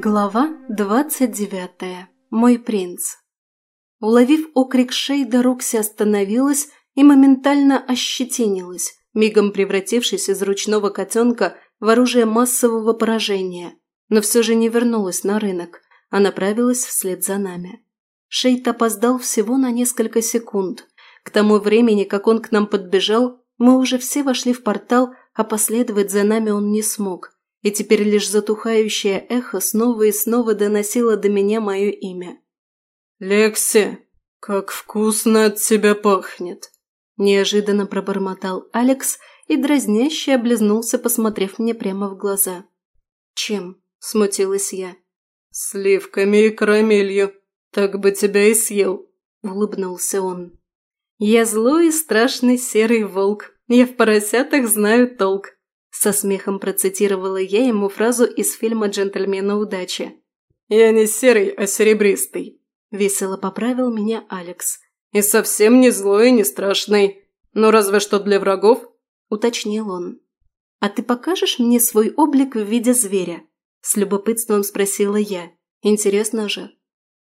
Глава двадцать девятая. Мой принц. Уловив окрик Шейда, Рокси остановилась и моментально ощетинилась, мигом превратившись из ручного котенка в оружие массового поражения, но все же не вернулась на рынок, а направилась вслед за нами. Шейд опоздал всего на несколько секунд. К тому времени, как он к нам подбежал, мы уже все вошли в портал, а последовать за нами он не смог – и теперь лишь затухающее эхо снова и снова доносило до меня мое имя. «Лекси, как вкусно от тебя пахнет!» Неожиданно пробормотал Алекс и дразняще облизнулся, посмотрев мне прямо в глаза. «Чем?» – смутилась я. «Сливками и карамелью. Так бы тебя и съел», – улыбнулся он. «Я злой и страшный серый волк. Я в поросятах знаю толк», со смехом процитировала я ему фразу из фильма «Джентльмены удачи». «Я не серый, а серебристый», – весело поправил меня Алекс. «И совсем не злой и не страшный. Но разве что для врагов», – уточнил он. «А ты покажешь мне свой облик в виде зверя?» – с любопытством спросила я. «Интересно же».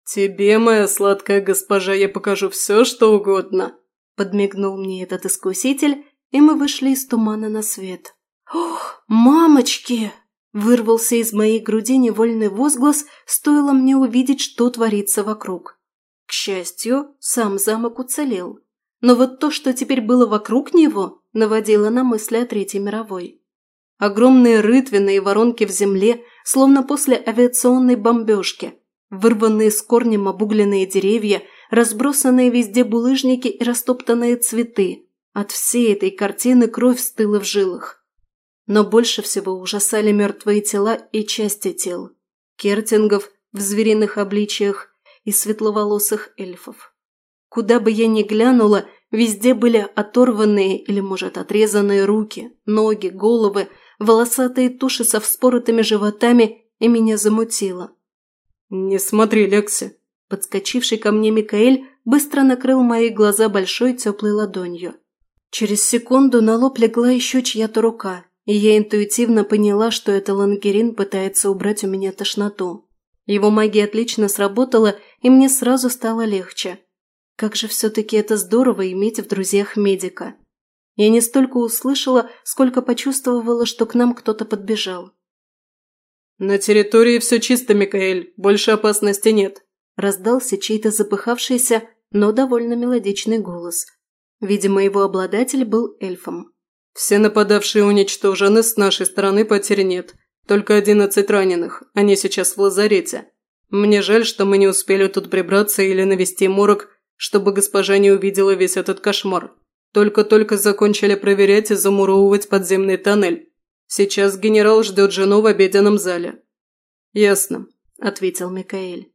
«Тебе, моя сладкая госпожа, я покажу все, что угодно», – подмигнул мне этот искуситель, и мы вышли из тумана на свет. «Ох, мамочки!» Вырвался из моей груди невольный возглас, стоило мне увидеть, что творится вокруг. К счастью, сам замок уцелел. Но вот то, что теперь было вокруг него, наводило на мысли о Третьей мировой. Огромные рытвины и воронки в земле, словно после авиационной бомбежки, вырванные с корнем обугленные деревья, разбросанные везде булыжники и растоптанные цветы. От всей этой картины кровь стыла в жилах. Но больше всего ужасали мертвые тела и части тел. Кертингов в звериных обличиях и светловолосых эльфов. Куда бы я ни глянула, везде были оторванные или, может, отрезанные руки, ноги, головы, волосатые туши со вспоротыми животами, и меня замутило. «Не смотри, Лекси!» Подскочивший ко мне Микаэль быстро накрыл мои глаза большой теплой ладонью. Через секунду на лоб легла еще чья-то рука, и я интуитивно поняла, что это Лангерин пытается убрать у меня тошноту. Его магия отлично сработала, и мне сразу стало легче. Как же все-таки это здорово иметь в друзьях медика. Я не столько услышала, сколько почувствовала, что к нам кто-то подбежал. «На территории все чисто, Микаэль, больше опасности нет», раздался чей-то запыхавшийся, но довольно мелодичный голос. Видимо, его обладатель был эльфом. Все нападавшие уничтожены, с нашей стороны потерь нет. Только одиннадцать раненых, они сейчас в лазарете. Мне жаль, что мы не успели тут прибраться или навести морок, чтобы госпожа не увидела весь этот кошмар. Только-только закончили проверять и замуровывать подземный тоннель. Сейчас генерал ждет жену в обеденном зале». «Ясно», – ответил Микаэль.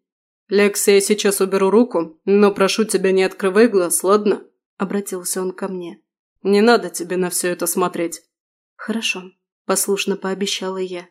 «Лекс, я сейчас уберу руку, но прошу тебя, не открывай глаз, ладно?» – обратился он ко мне. Не надо тебе на все это смотреть». «Хорошо», – послушно пообещала я.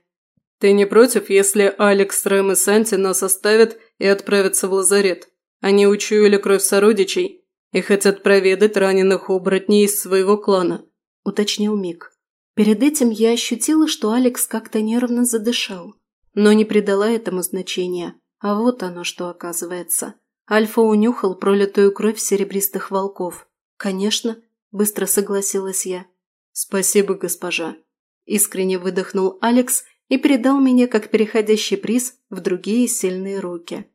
«Ты не против, если Алекс, Рэм и Санти нас оставят и отправятся в лазарет? Они учуяли кровь сородичей и хотят проведать раненых оборотней из своего клана», – уточнил Мик. Перед этим я ощутила, что Алекс как-то нервно задышал, но не придала этому значения. А вот оно что оказывается. Альфа унюхал пролитую кровь серебристых волков. Конечно, – быстро согласилась я. «Спасибо, госпожа», – искренне выдохнул Алекс и передал меня как переходящий приз в другие сильные руки.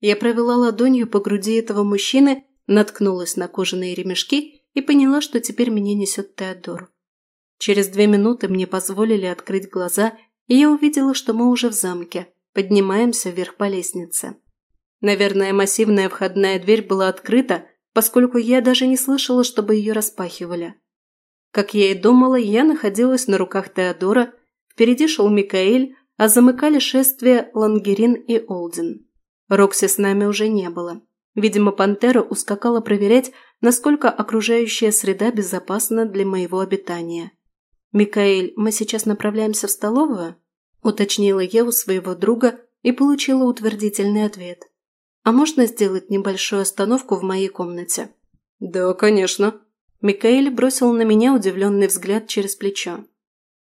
Я провела ладонью по груди этого мужчины, наткнулась на кожаные ремешки и поняла, что теперь меня несет Теодор. Через две минуты мне позволили открыть глаза, и я увидела, что мы уже в замке, поднимаемся вверх по лестнице. Наверное, массивная входная дверь была открыта, поскольку я даже не слышала, чтобы ее распахивали. Как я и думала, я находилась на руках Теодора, впереди шел Микаэль, а замыкали шествие Лангерин и Олдин. Рокси с нами уже не было. Видимо, пантера ускакала проверять, насколько окружающая среда безопасна для моего обитания. «Микаэль, мы сейчас направляемся в столовую?» – уточнила я у своего друга и получила утвердительный ответ. А можно сделать небольшую остановку в моей комнате?» «Да, конечно». Микаэль бросил на меня удивленный взгляд через плечо.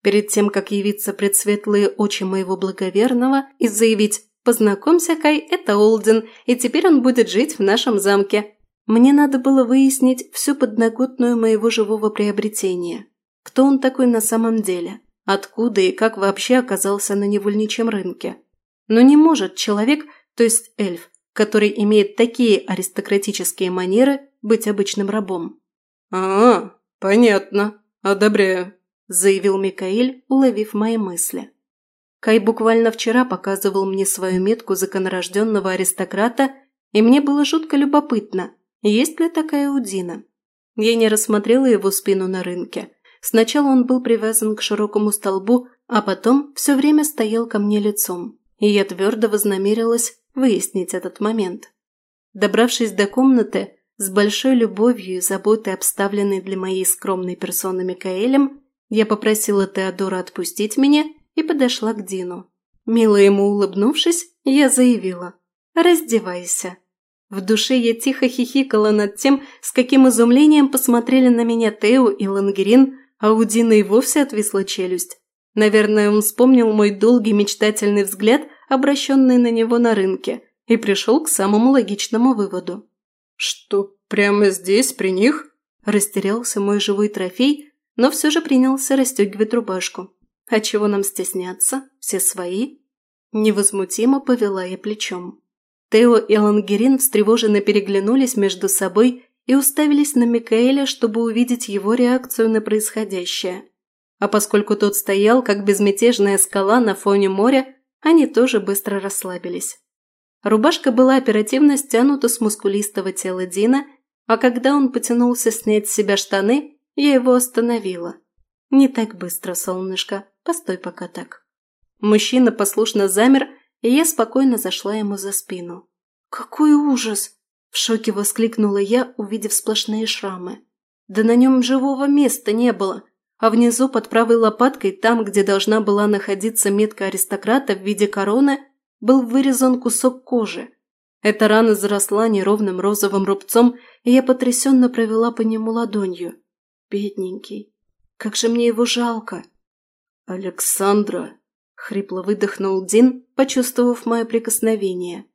Перед тем, как явиться предсветлые очи моего благоверного и заявить «Познакомься, Кай, это Олден, и теперь он будет жить в нашем замке», мне надо было выяснить всю подноготную моего живого приобретения. Кто он такой на самом деле? Откуда и как вообще оказался на невольничьем рынке? Но не может человек, то есть эльф, который имеет такие аристократические манеры, быть обычным рабом. «А, понятно. Одобряю», – заявил Микаэль, уловив мои мысли. Кай буквально вчера показывал мне свою метку законорожденного аристократа, и мне было жутко любопытно, есть ли такая у Дина. Я не рассмотрела его спину на рынке. Сначала он был привязан к широкому столбу, а потом все время стоял ко мне лицом, и я твердо вознамерилась выяснить этот момент. Добравшись до комнаты, с большой любовью и заботой, обставленной для моей скромной персоны Микаэлем, я попросила Теодора отпустить меня и подошла к Дину. Мило ему улыбнувшись, я заявила «Раздевайся». В душе я тихо хихикала над тем, с каким изумлением посмотрели на меня Тео и Лангерин, а у Дина и вовсе отвисла челюсть. Наверное, он вспомнил мой долгий мечтательный взгляд, обращенный на него на рынке, и пришел к самому логичному выводу. «Что, прямо здесь, при них?» Растерялся мой живой трофей, но все же принялся расстегивать рубашку. «А чего нам стесняться? Все свои?» Невозмутимо повела я плечом. Тео и Лангерин встревоженно переглянулись между собой и уставились на Микаэля, чтобы увидеть его реакцию на происходящее. А поскольку тот стоял, как безмятежная скала на фоне моря, они тоже быстро расслабились. Рубашка была оперативно стянута с мускулистого тела Дина, а когда он потянулся снять с себя штаны, я его остановила. «Не так быстро, солнышко, постой пока так». Мужчина послушно замер и я спокойно зашла ему за спину. «Какой ужас!» – в шоке воскликнула я, увидев сплошные шрамы. Да на нем живого места не было, а внизу под правой лопаткой, там, где должна была находиться метка аристократа в виде короны, был вырезан кусок кожи. Эта рана заросла неровным розовым рубцом, и я потрясенно провела по нему ладонью. Бедненький, как же мне его жалко. «Александра!» Хрипло выдохнул Дин, почувствовав мое прикосновение.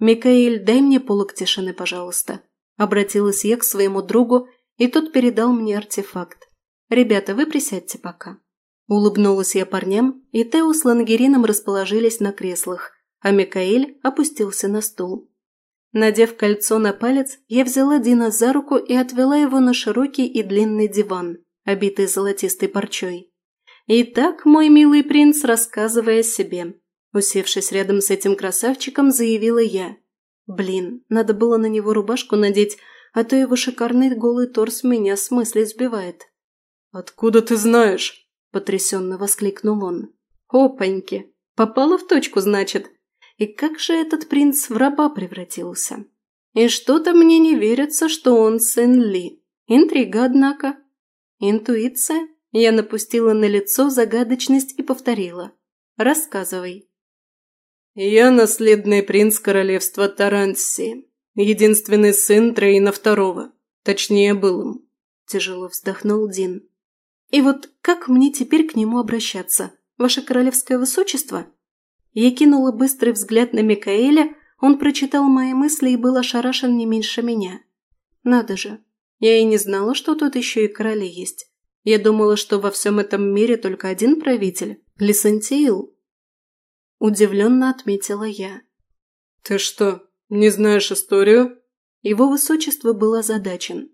«Микаэль, дай мне полок тишины, пожалуйста». Обратилась я к своему другу, и тот передал мне артефакт. «Ребята, вы присядьте пока». Улыбнулась я парням, и Тео с Лангерином расположились на креслах, а Микаэль опустился на стул. Надев кольцо на палец, я взяла Дина за руку и отвела его на широкий и длинный диван, обитый золотистой парчой. «Итак, мой милый принц, рассказывая о себе», усевшись рядом с этим красавчиком, заявила я. «Блин, надо было на него рубашку надеть, а то его шикарный голый торс меня с мысли сбивает». «Откуда ты знаешь?» – потрясенно воскликнул он. «Опаньки! Попала в точку, значит. И как же этот принц в раба превратился? И что-то мне не верится, что он сын Ли. Интрига, однако. Интуиция?» Я напустила на лицо загадочность и повторила. «Рассказывай». «Я наследный принц королевства Таранси, единственный сын Трейна Второго, точнее был им», – тяжело вздохнул Дин. «И вот как мне теперь к нему обращаться, ваше королевское высочество?» Я кинула быстрый взгляд на Микаэля, он прочитал мои мысли и был ошарашен не меньше меня. «Надо же, я и не знала, что тут еще и короли есть. Я думала, что во всем этом мире только один правитель – Лисантиил. Удивленно отметила я. «Ты что, не знаешь историю?» Его высочество был озадачен.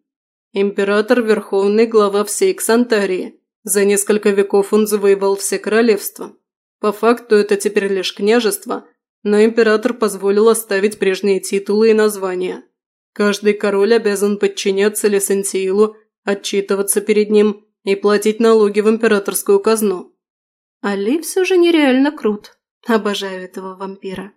«Император – верховный глава всей Ксантарии. За несколько веков он завоевал все королевства. По факту это теперь лишь княжество, но император позволил оставить прежние титулы и названия. Каждый король обязан подчиняться Лисантиилу, отчитываться перед ним и платить налоги в императорскую казну. Али все же нереально крут. Обожаю этого вампира.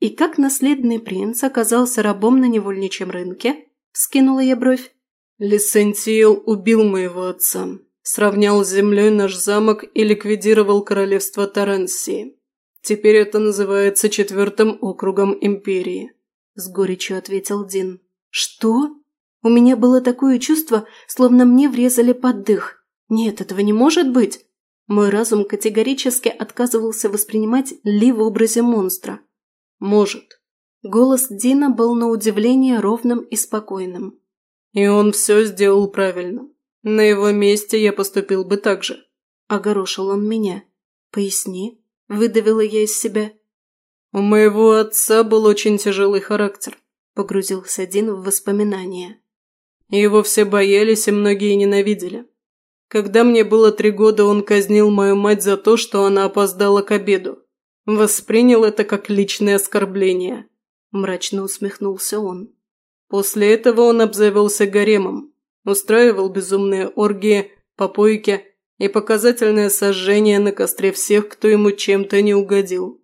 И как наследный принц оказался рабом на невольничьем рынке? Скинула я бровь. Лисентиил убил моего отца, сравнял с землей наш замок и ликвидировал королевство Тарансии. Теперь это называется четвертым округом империи», – с горечью ответил Дин. «Что?» У меня было такое чувство, словно мне врезали под дых. Нет, этого не может быть. Мой разум категорически отказывался воспринимать Ли в образе монстра. «Может». Голос Дина был на удивление ровным и спокойным. «И он все сделал правильно. На его месте я поступил бы так же». Огорошил он меня. «Поясни», – выдавила я из себя. «У моего отца был очень тяжелый характер», – погрузился Дин в воспоминания. Его все боялись и многие ненавидели. Когда мне было три года, он казнил мою мать за то, что она опоздала к обеду. Воспринял это как личное оскорбление. Мрачно усмехнулся он. После этого он обзавелся гаремом, устраивал безумные оргии, попойки и показательное сожжение на костре всех, кто ему чем-то не угодил.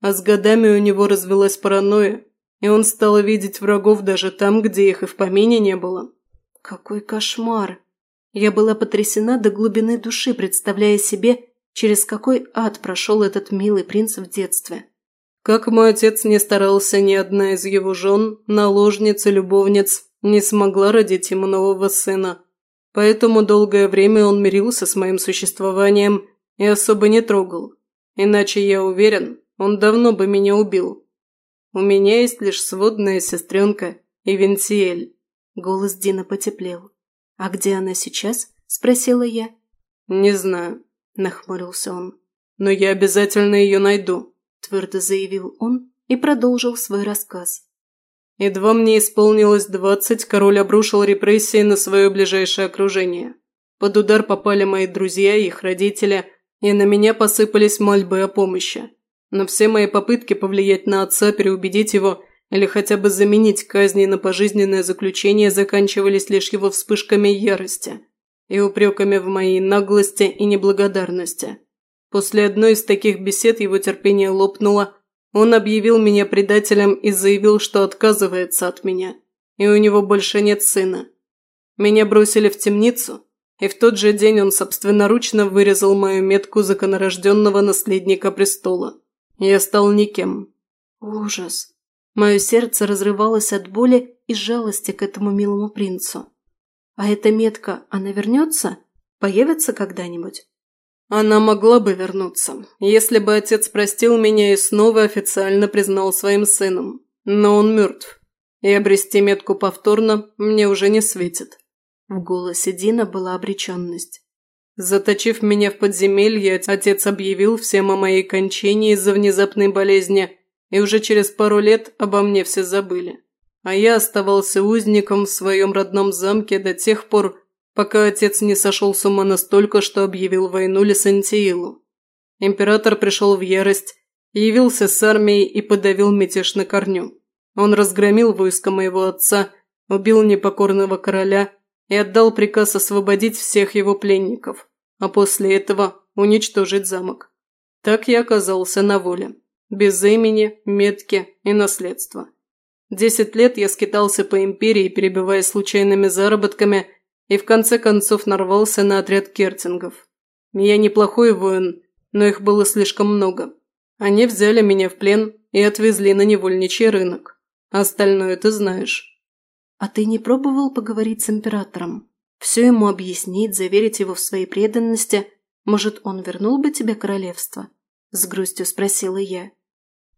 А с годами у него развелась паранойя, и он стал видеть врагов даже там, где их и в помине не было. Какой кошмар! Я была потрясена до глубины души, представляя себе, через какой ад прошел этот милый принц в детстве. Как мой отец не старался, ни одна из его жен, наложниц и любовниц не смогла родить ему нового сына. Поэтому долгое время он мирился с моим существованием и особо не трогал. Иначе, я уверен, он давно бы меня убил. У меня есть лишь сводная сестренка Ивентиэль. Голос Дина потеплел. «А где она сейчас?» – спросила я. «Не знаю», – нахмурился он. «Но я обязательно ее найду», – твердо заявил он и продолжил свой рассказ. Едва мне исполнилось двадцать, король обрушил репрессии на свое ближайшее окружение. Под удар попали мои друзья и их родители, и на меня посыпались мольбы о помощи. Но все мои попытки повлиять на отца, переубедить его или хотя бы заменить казни на пожизненное заключение заканчивались лишь его вспышками ярости и упреками в моей наглости и неблагодарности. После одной из таких бесед его терпение лопнуло, он объявил меня предателем и заявил, что отказывается от меня, и у него больше нет сына. Меня бросили в темницу, и в тот же день он собственноручно вырезал мою метку законорожденного наследника престола. Я стал никем. Ужас. Мое сердце разрывалось от боли и жалости к этому милому принцу. А эта метка, она вернется? Появится когда-нибудь? Она могла бы вернуться, если бы отец простил меня и снова официально признал своим сыном. Но он мертв, и обрести метку повторно мне уже не светит. В голосе Дина была обреченность. Заточив меня в подземелье, отец объявил всем о моей кончине из-за внезапной болезни и уже через пару лет обо мне все забыли. А я оставался узником в своем родном замке до тех пор, пока отец не сошел с ума настолько, что объявил войну Лесантиилу. Император пришел в ярость, явился с армией и подавил мятеж на корню. Он разгромил войско моего отца, убил непокорного короля и отдал приказ освободить всех его пленников, а после этого уничтожить замок. Так я оказался на воле без имени, метки и наследства. Десять лет я скитался по империи, перебиваясь случайными заработками, и в конце концов нарвался на отряд кертингов. Я неплохой воин, но их было слишком много. Они взяли меня в плен и отвезли на невольничий рынок. Остальное ты знаешь. А ты не пробовал поговорить с императором? Все ему объяснить, заверить его в своей преданности? Может, он вернул бы тебе королевство? С грустью спросила я.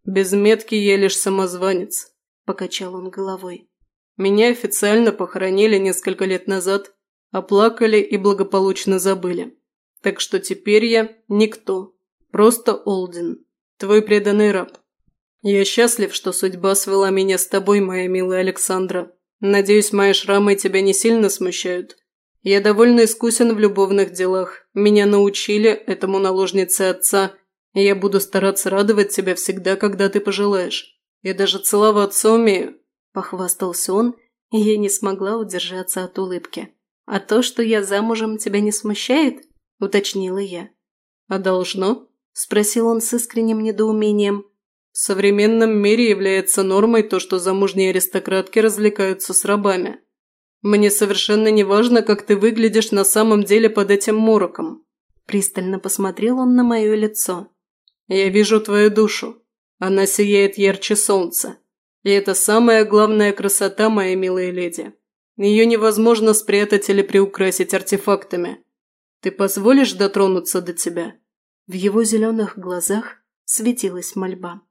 «Без метки я лишь самозванец», – покачал он головой. «Меня официально похоронили несколько лет назад, оплакали и благополучно забыли. Так что теперь я никто, просто Олдин, твой преданный раб. Я счастлив, что судьба свела меня с тобой, моя милая Александра. Надеюсь, мои шрамы тебя не сильно смущают. Я довольно искусен в любовных делах. Меня научили этому наложнице отца – я буду стараться радовать тебя всегда, когда ты пожелаешь. Я даже целоваться умею», – похвастался он, и я не смогла удержаться от улыбки. «А то, что я замужем, тебя не смущает?» – уточнила я. «А должно?» – спросил он с искренним недоумением. «В современном мире является нормой то, что замужние аристократки развлекаются с рабами. Мне совершенно не важно, как ты выглядишь на самом деле под этим мороком». Пристально посмотрел он на мое лицо. Я вижу твою душу. Она сияет ярче солнца. И это самая главная красота, моя милая леди. Ее невозможно спрятать или приукрасить артефактами. Ты позволишь дотронуться до тебя?» В его зеленых глазах светилась мольба.